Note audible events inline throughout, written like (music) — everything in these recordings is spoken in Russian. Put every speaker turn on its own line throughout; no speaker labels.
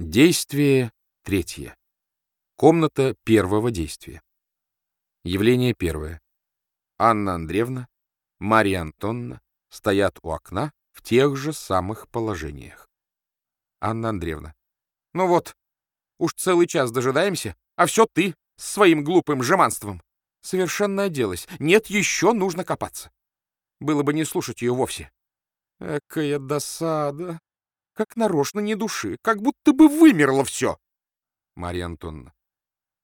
Действие третье. Комната первого действия. Явление первое. Анна Андреевна, Марья Антонна стоят у окна в тех же самых положениях. Анна Андреевна. Ну вот, уж целый час дожидаемся, а все ты с своим глупым жеманством. Совершенно оделась. Нет, еще нужно копаться. Было бы не слушать ее вовсе. Экая досада. Как нарочно не души, как будто бы вымерло все. Марья Антоновна.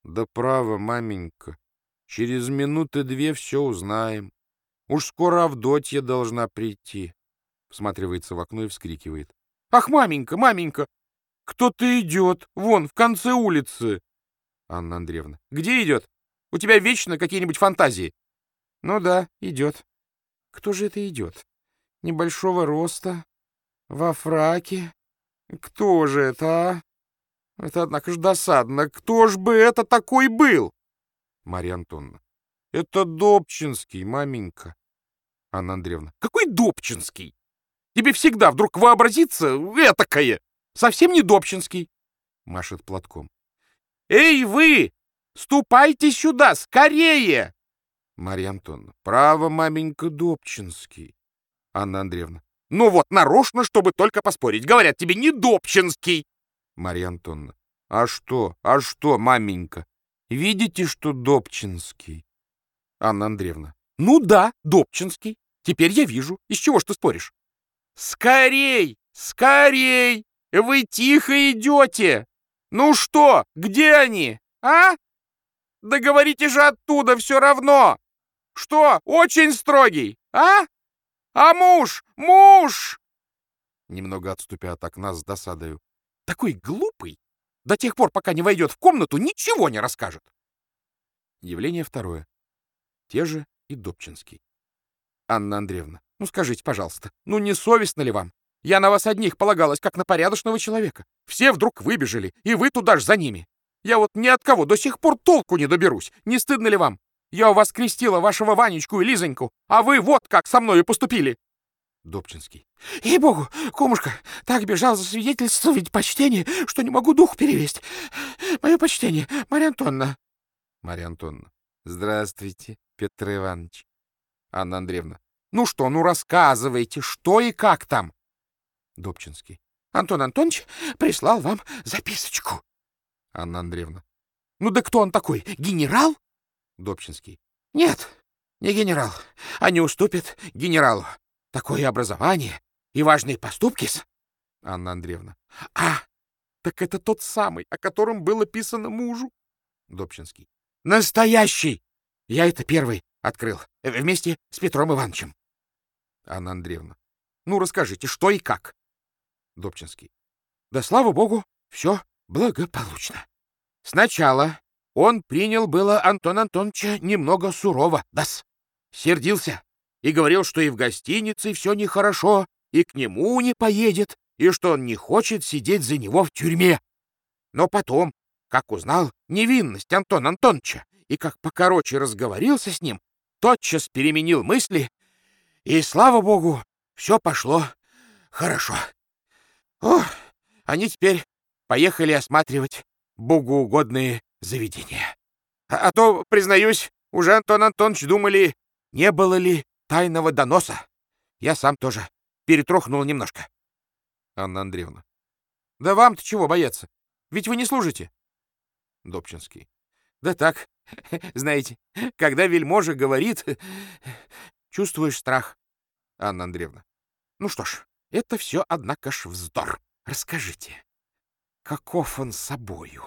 Да право, маменька. Через минуты две все узнаем. Уж скоро Авдотья должна прийти. Всматривается в окно и вскрикивает. Ах, маменька, маменька! Кто-то идет, вон, в конце улицы. Анна Андреевна. Где идет? У тебя вечно какие-нибудь фантазии. Ну да, идет. Кто же это идет? Небольшого роста, во фраке? Кто же это, а? Это, однако ж, досадно. Кто ж бы это такой был? Марья Антоновна. Это Добчинский, маменька. Анна Андреевна. Какой Добчинский? Тебе всегда вдруг вообразится этакое. Совсем не Добчинский. Машет платком. Эй, вы! Ступайте сюда, скорее! Марья Антоновна. Право, маменька Добчинский. Анна Андреевна. Ну вот, нарочно, чтобы только поспорить. Говорят, тебе не Добчинский. Марья Антоновна. А что, а что, маменька? Видите, что Добчинский? Анна Андреевна. Ну да, Добчинский. Теперь я вижу. Из чего ж ты споришь? Скорей, скорей! Вы тихо идете! Ну что, где они, а? Да говорите же оттуда все равно! Что, очень строгий, а? А муж? Муж!» Немного отступя от окна с досадою. «Такой глупый! До тех пор, пока не войдет в комнату, ничего не расскажет!» Явление второе. Те же и Добчинский. «Анна Андреевна, ну скажите, пожалуйста, ну не совестно ли вам? Я на вас одних полагалась, как на порядочного человека. Все вдруг выбежали, и вы туда ж за ними. Я вот ни от кого до сих пор толку не доберусь. Не стыдно ли вам? Я у вас крестила вашего Ванечку и Лизоньку, а вы вот как со мною поступили!» Добчинский. «Ей-богу, кумушка, так бежал засвидетельствовать почтение, что не могу дух перевести. Мое почтение, Марья Антонна». Марья Антонна. «Здравствуйте, Петр Иванович». Анна Андреевна. «Ну что, ну рассказывайте, что и как там?» Добчинский. «Антон Антонович прислал вам записочку». Анна Андреевна. «Ну да кто он такой, генерал?» Добчинский. Нет, не генерал, а не уступит генералу. Такое образование и важные поступки с... Анна Андреевна. А, так это тот самый, о котором было писано мужу. Добчинский. Настоящий! Я это первый открыл, э, вместе с Петром Ивановичем. Анна Андреевна. Ну, расскажите, что и как? Добчинский. Да, слава богу, все благополучно. Сначала он принял было Антон Антоновича немного сурово, дас. Сердился и говорил, что и в гостинице все нехорошо, и к нему не поедет, и что он не хочет сидеть за него в тюрьме. Но потом, как узнал невинность Антона Антоновича, и как покороче разговорился с ним, тотчас переменил мысли, и, слава богу, все пошло хорошо. О, они теперь поехали осматривать богоугодные заведения. А, а то, признаюсь, уже Антон Антонович думали, не было ли тайного доноса. Я сам тоже перетрохнул немножко. Анна Андреевна. Да вам-то чего бояться? Ведь вы не служите. Добчинский. Да так, (laughs) знаете, когда вельможа говорит, (laughs) чувствуешь страх. Анна Андреевна. Ну что ж, это все, однако ж, вздор. Расскажите, каков он собою?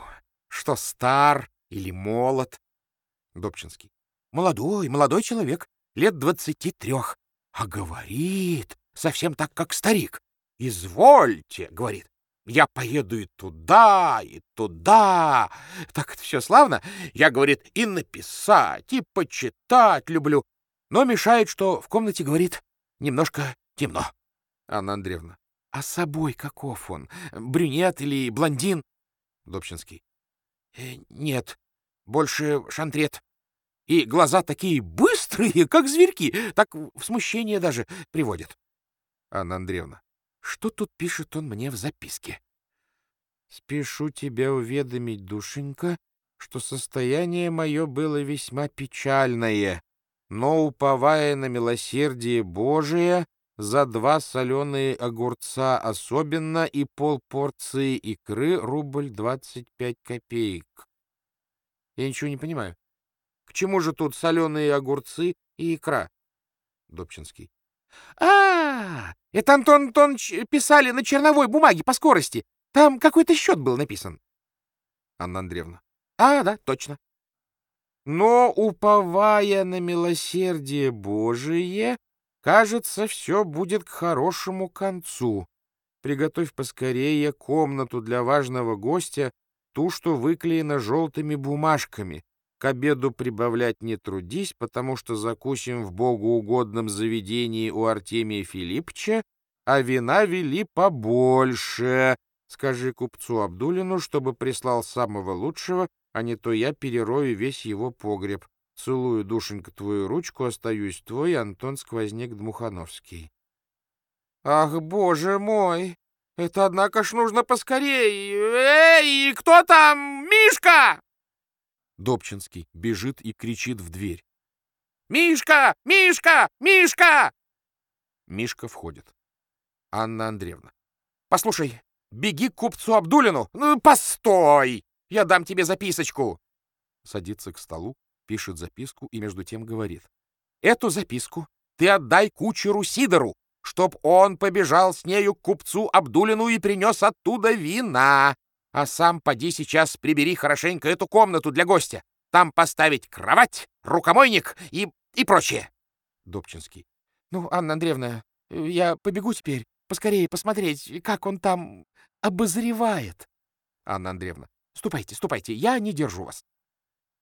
Что стар или молод? Добчинский. Молодой, молодой человек, лет двадцати трех. А говорит совсем так, как старик. «Извольте», — говорит, — «я поеду и туда, и туда». Так это все славно. Я, говорит, и написать, и почитать люблю. Но мешает, что в комнате, говорит, немножко темно. Анна Андреевна. А собой каков он? Брюнет или блондин? Добчинский. Э, нет, больше шантрет. И глаза такие быстрые, как зверьки, так в смущение даже приводят. Анна Андреевна, что тут пишет он мне в записке? Спешу тебя уведомить, душенька, что состояние мое было весьма печальное, но, уповая на милосердие Божие, за два соленые огурца особенно и полпорции икры рубль двадцать пять копеек. Я ничего не понимаю. К чему же тут соленые огурцы и икра? Добчинский. А, -а, а, это Антон Антонович писали на черновой бумаге по скорости. Там какой-то счет был написан. Анна Андреевна. А, да, точно. Но, уповая на милосердие Божие, кажется, все будет к хорошему концу. Приготовь поскорее комнату для важного гостя, ту, что выклеена желтыми бумажками. К обеду прибавлять не трудись, потому что закусим в богоугодном заведении у Артемия Филиппча, а вина вели побольше. Скажи купцу Абдулину, чтобы прислал самого лучшего, а не то я перерою весь его погреб. Целую, душенька, твою ручку, остаюсь твой, Антон Сквозняк Дмухановский. Ах, боже мой! Это, однако ж, нужно поскорее. Эй, кто там? Мишка! Добчинский бежит и кричит в дверь. «Мишка! Мишка! Мишка!» Мишка входит. Анна Андреевна. «Послушай, беги к купцу Абдулину! Ну, постой! Я дам тебе записочку!» Садится к столу, пишет записку и между тем говорит. «Эту записку ты отдай кучеру Сидору, чтоб он побежал с нею к купцу Абдулину и принес оттуда вина. А сам поди сейчас прибери хорошенько эту комнату для гостя. Там поставить кровать, рукомойник и, и прочее. Добчинский. Ну, Анна Андреевна, я побегу теперь, поскорее посмотреть, как он там обозревает. Анна Андреевна. Ступайте, ступайте, я не держу вас.